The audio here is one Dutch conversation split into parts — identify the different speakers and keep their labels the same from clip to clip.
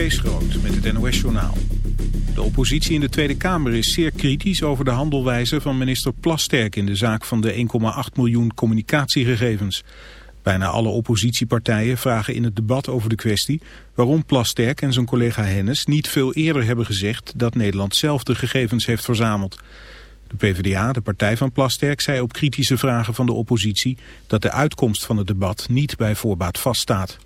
Speaker 1: Kees met het NOS-journaal. De oppositie in de Tweede Kamer is zeer kritisch over de handelwijze van minister Plasterk in de zaak van de 1,8 miljoen communicatiegegevens. Bijna alle oppositiepartijen vragen in het debat over de kwestie waarom Plasterk en zijn collega Hennis niet veel eerder hebben gezegd dat Nederland zelf de gegevens heeft verzameld. De PvdA, de partij van Plasterk, zei op kritische vragen van de oppositie dat de uitkomst van het debat niet bij voorbaat vaststaat.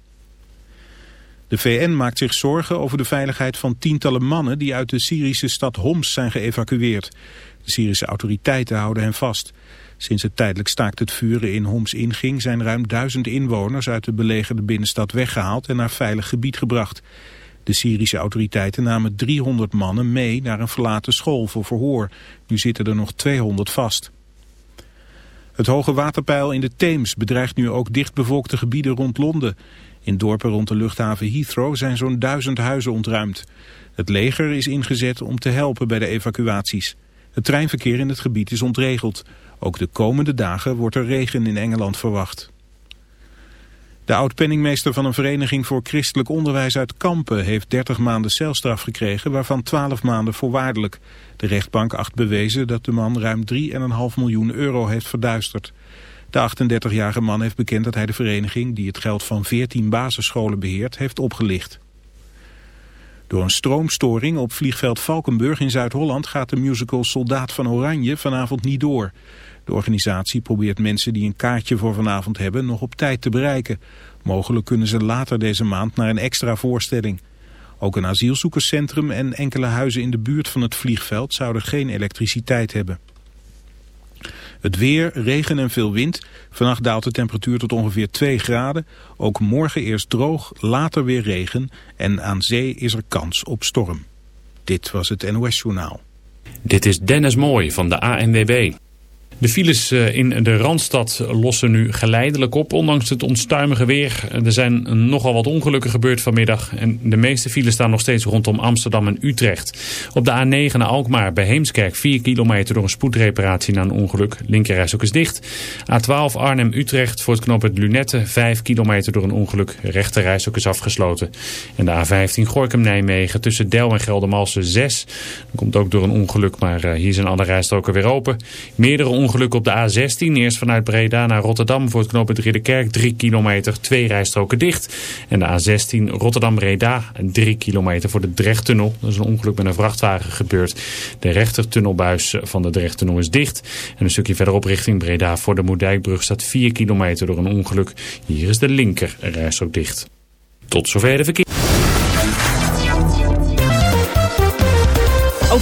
Speaker 1: De VN maakt zich zorgen over de veiligheid van tientallen mannen die uit de Syrische stad Homs zijn geëvacueerd. De Syrische autoriteiten houden hen vast. Sinds het tijdelijk staakt het vuren in Homs inging zijn ruim duizend inwoners uit de belegerde binnenstad weggehaald en naar veilig gebied gebracht. De Syrische autoriteiten namen 300 mannen mee naar een verlaten school voor verhoor. Nu zitten er nog 200 vast. Het hoge waterpeil in de Theems bedreigt nu ook dichtbevolkte gebieden rond Londen. In dorpen rond de luchthaven Heathrow zijn zo'n duizend huizen ontruimd. Het leger is ingezet om te helpen bij de evacuaties. Het treinverkeer in het gebied is ontregeld. Ook de komende dagen wordt er regen in Engeland verwacht. De oud-penningmeester van een vereniging voor christelijk onderwijs uit Kampen heeft 30 maanden celstraf gekregen, waarvan 12 maanden voorwaardelijk. De rechtbank acht bewezen dat de man ruim 3,5 miljoen euro heeft verduisterd. De 38-jarige man heeft bekend dat hij de vereniging, die het geld van 14 basisscholen beheert, heeft opgelicht. Door een stroomstoring op vliegveld Valkenburg in Zuid-Holland gaat de musical Soldaat van Oranje vanavond niet door. De organisatie probeert mensen die een kaartje voor vanavond hebben nog op tijd te bereiken. Mogelijk kunnen ze later deze maand naar een extra voorstelling. Ook een asielzoekerscentrum en enkele huizen in de buurt van het vliegveld zouden geen elektriciteit hebben. Het weer, regen en veel wind. Vannacht daalt de temperatuur tot ongeveer 2 graden. Ook morgen eerst droog, later weer regen. En aan zee is er kans op storm. Dit was het NOS Journaal.
Speaker 2: Dit is Dennis Mooij van de ANWB. De files eh, in de Randstad lossen nu geleidelijk op, ondanks het onstuimige weer. Er zijn nogal wat ongelukken gebeurd vanmiddag. En de meeste files staan nog steeds rondom Amsterdam en Utrecht. Op de A9 naar Alkmaar bij Heemskerk 4 kilometer door een spoedreparatie na een ongeluk. Linkerreis ook is dicht. A12 Arnhem-Utrecht voor het knooppunt Lunette 5 kilometer door een ongeluk. Rechterreis ook is afgesloten. En de A15 Gorkum-Nijmegen tussen Del en Geldermalsen 6. Dat komt ook door een ongeluk, maar eh, hier zijn alle rijstroken weer open. Meerdere ongeluk op de A16. Eerst vanuit Breda naar Rotterdam voor het knooppunt Ridderkerk. 3 kilometer, twee rijstroken dicht. En de A16 Rotterdam-Breda. 3 kilometer voor de Drechttunnel. Dat is een ongeluk met een vrachtwagen gebeurd. De rechtertunnelbuis van de Drechttunnel is dicht. En een stukje verderop richting Breda voor de Moerdijkbrug staat 4 kilometer door een ongeluk. Hier is de linker rijstrook dicht. Tot zover de verkeer.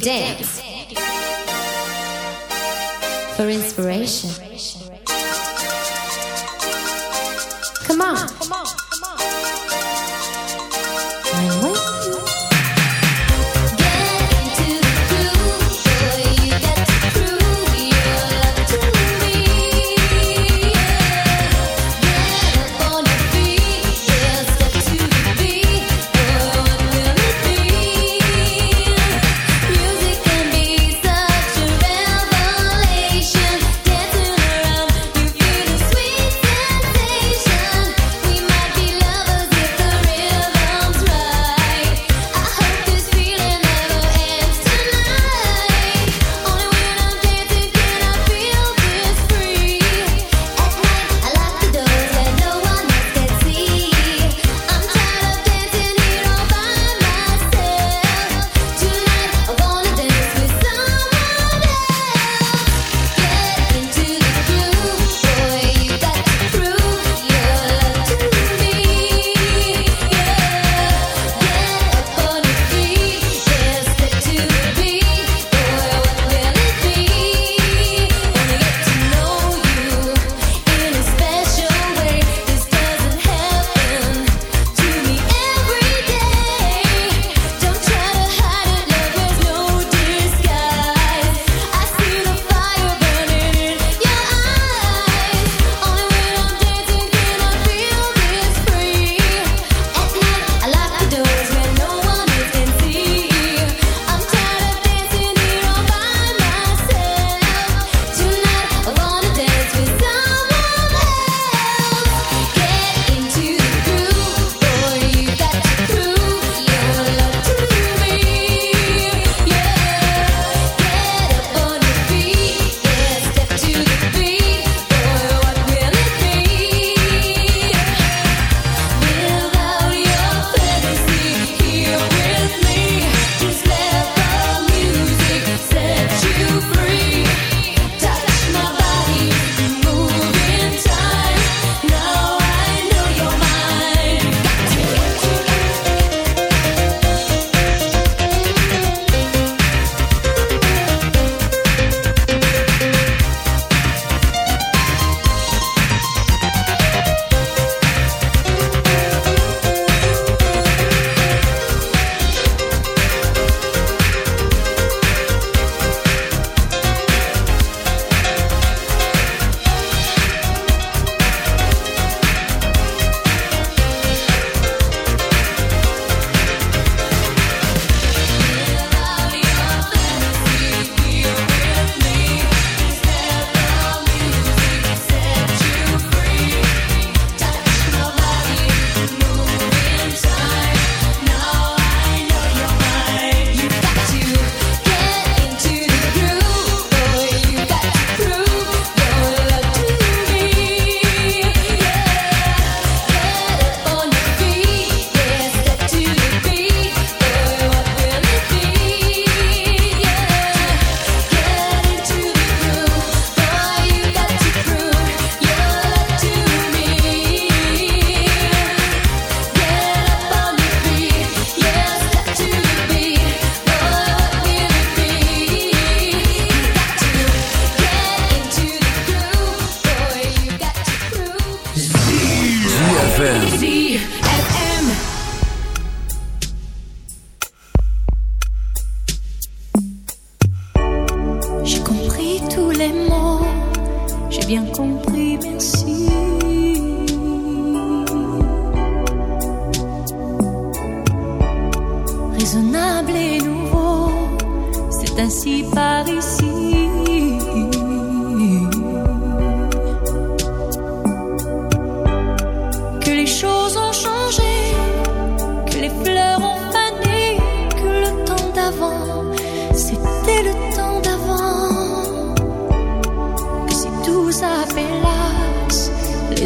Speaker 3: dance.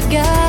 Speaker 4: together.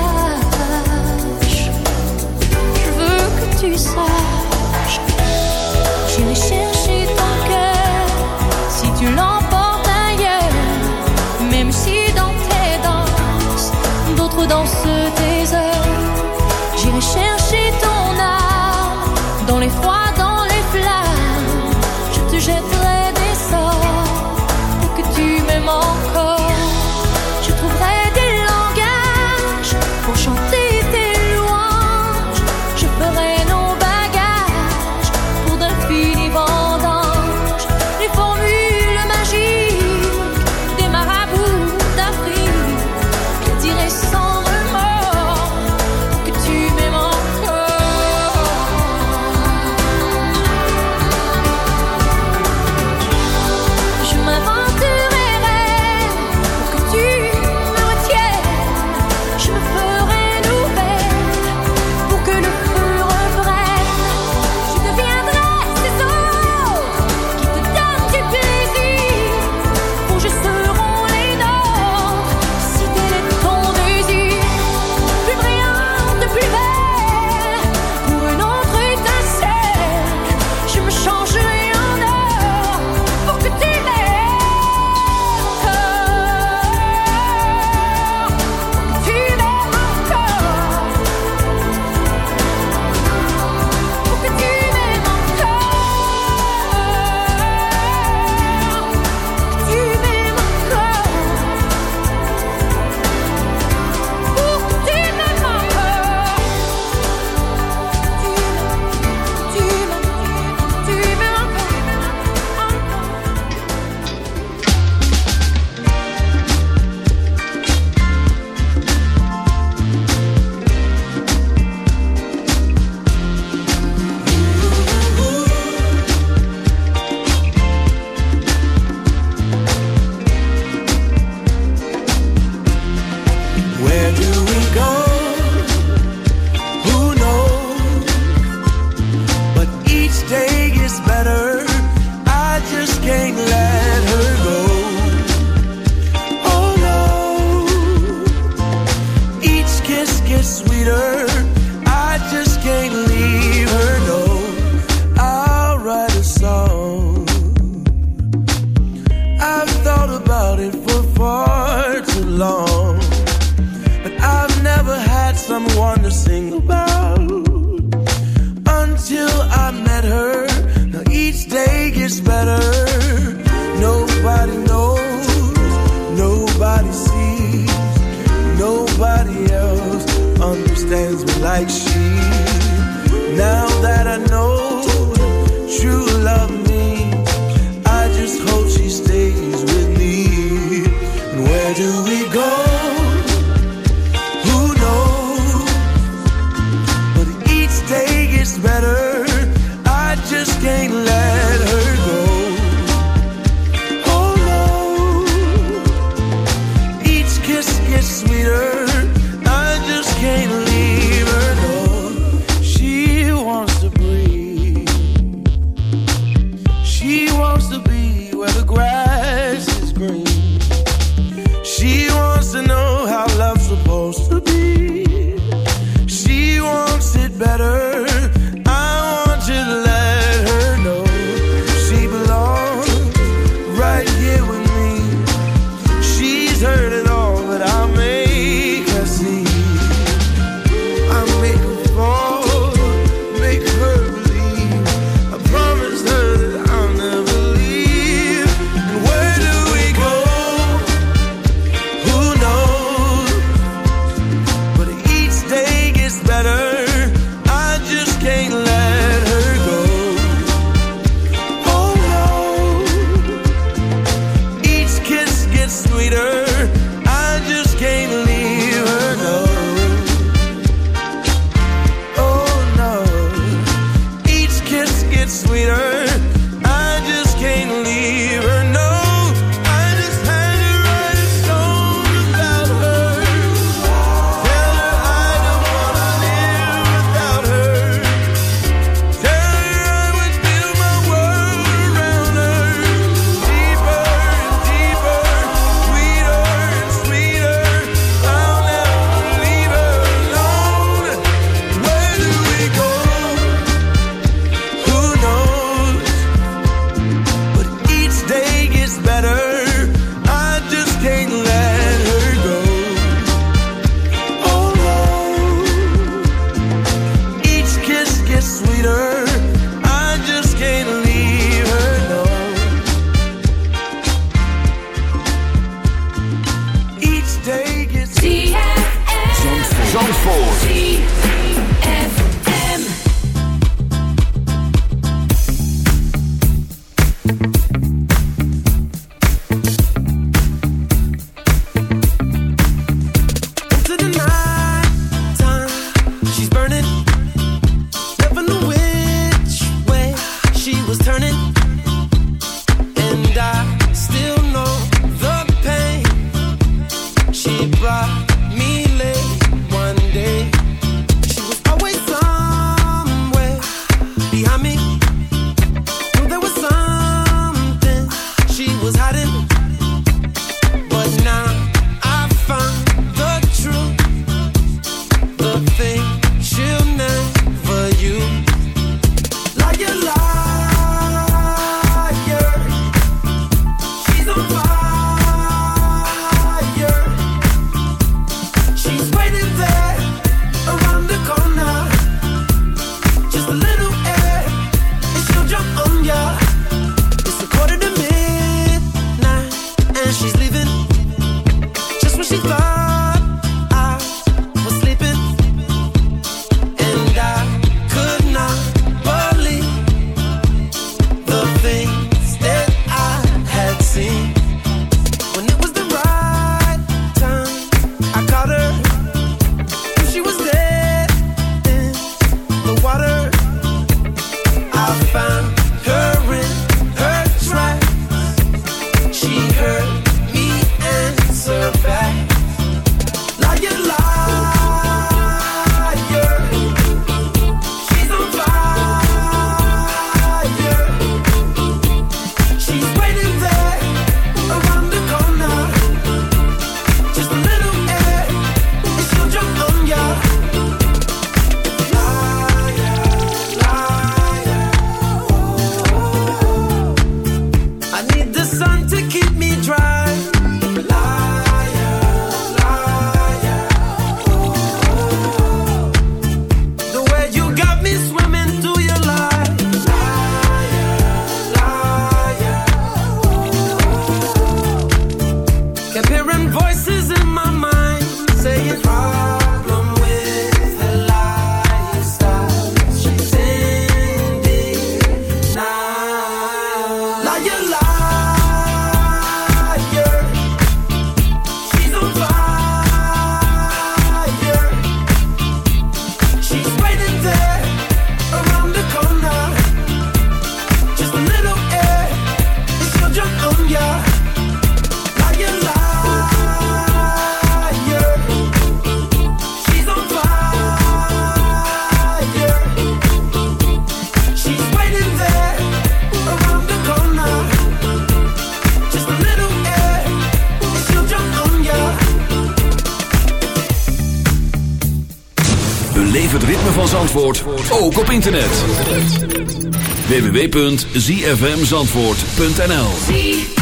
Speaker 4: www.zfmzandvoort.nl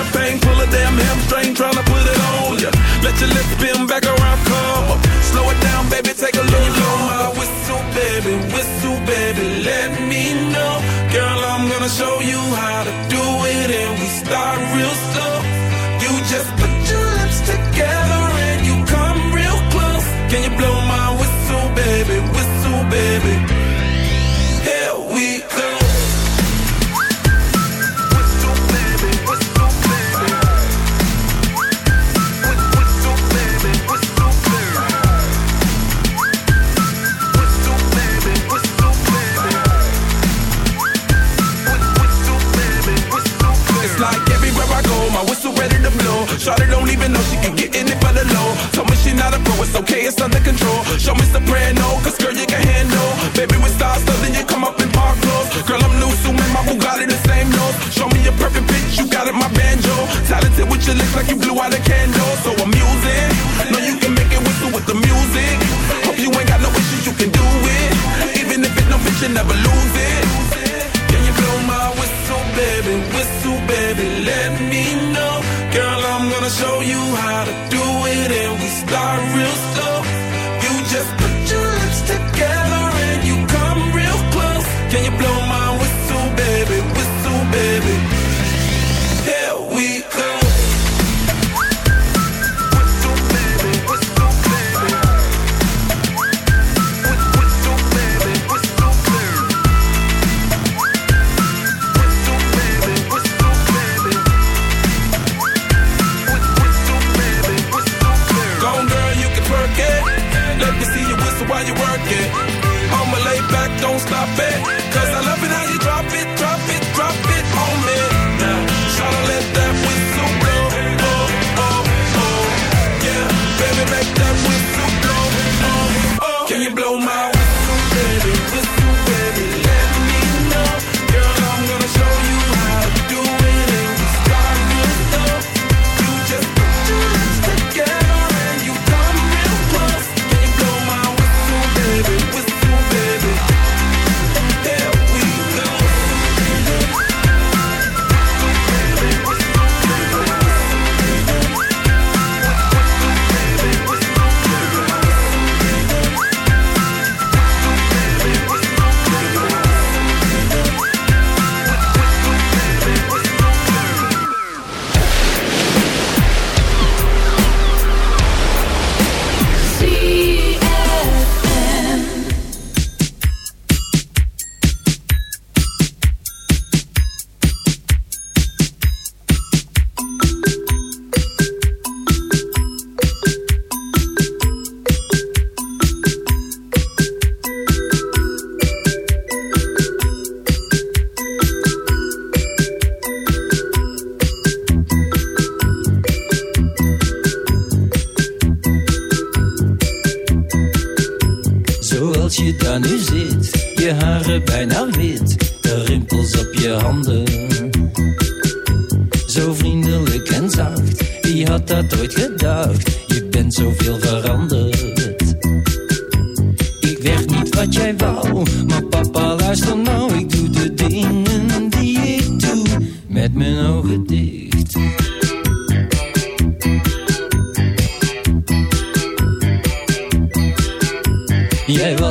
Speaker 4: champagne, pull a damn hamstring, trying to put it on ya. Let your lips spin back around, It's okay, it's under
Speaker 5: control. Show me soprano, cause girl, you can handle. Baby, we stars, so then you come up in park clothes. Girl, I'm loose, so my Bugatti the same nose. Show me your perfect pitch, you got it, my banjo. Talented with your lips, like you blew out a candle. So I'm using. Know you can make it whistle with the music. Hope you ain't got no issues, you can do it. Even if it's no bitch, you never lose it. Can you blow my whistle, baby? Whistle, baby. it. I'ma lay back, don't stop it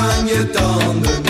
Speaker 6: aan je tanden.